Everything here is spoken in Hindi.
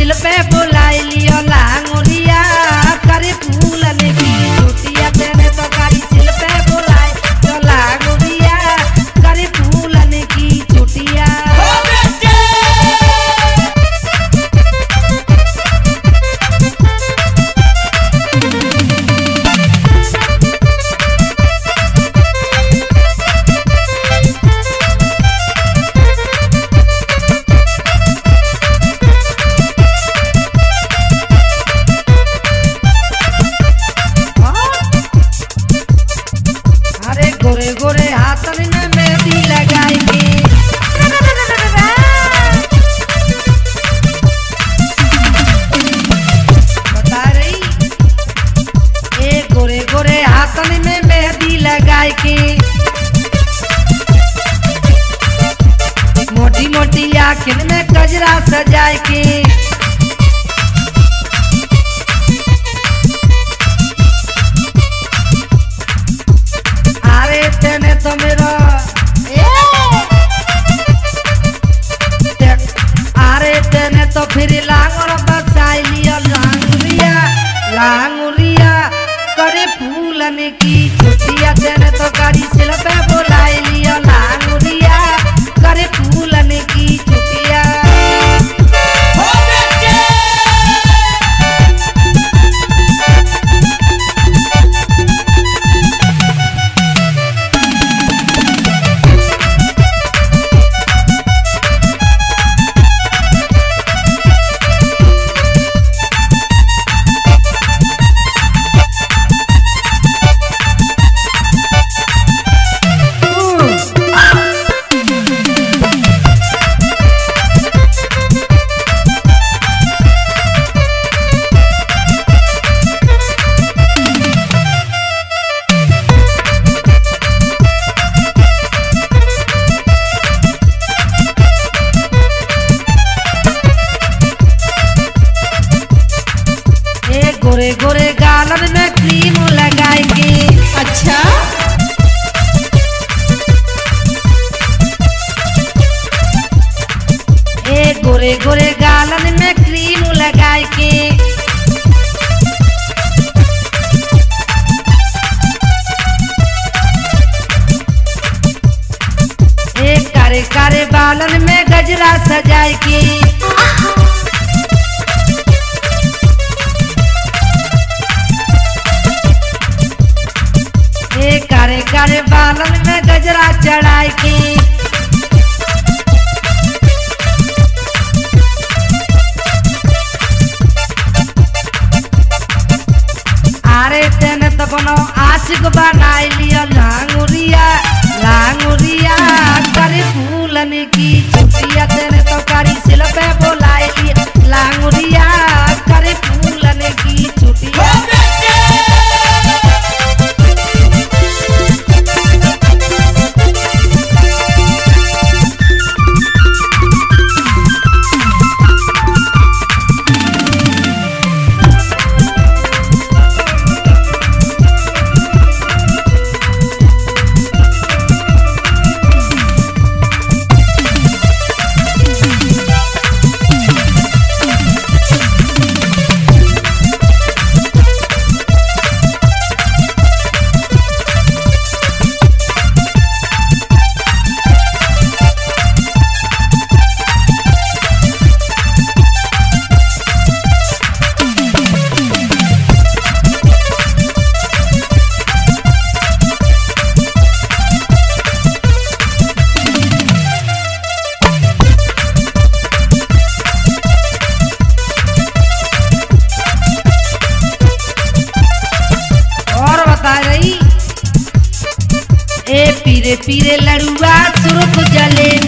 दिल पे बुलाई लियो लांगुरिया करे फूल निकल गोरे हाथन में मेहंदी लगाई के बता रही? एक गोरे गोरे हाथन में मेहंदी लगाई के मोटी मोटी आखिर में कजरा सजाए के पर गालन में क्रीम लगाएँगे। अच्छा। गोरे गोरे पालन में गजरा चढ़ाई के। लड़ुआ सुरख जले।